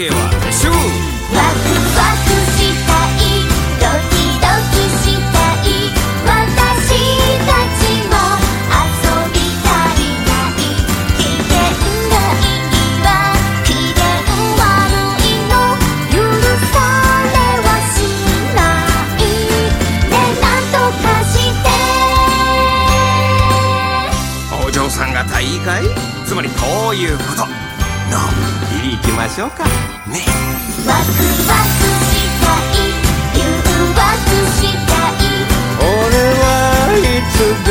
平和でしょワクワクしたいドキドキしたい私たちも遊び足りないきげんがいいわ機嫌悪いの許されはしないねなんとかしてお嬢さんがいいかいつまりこういうことの。んびり行きましょうか。ね。ワクワクしたい。誘惑したい。俺はいつで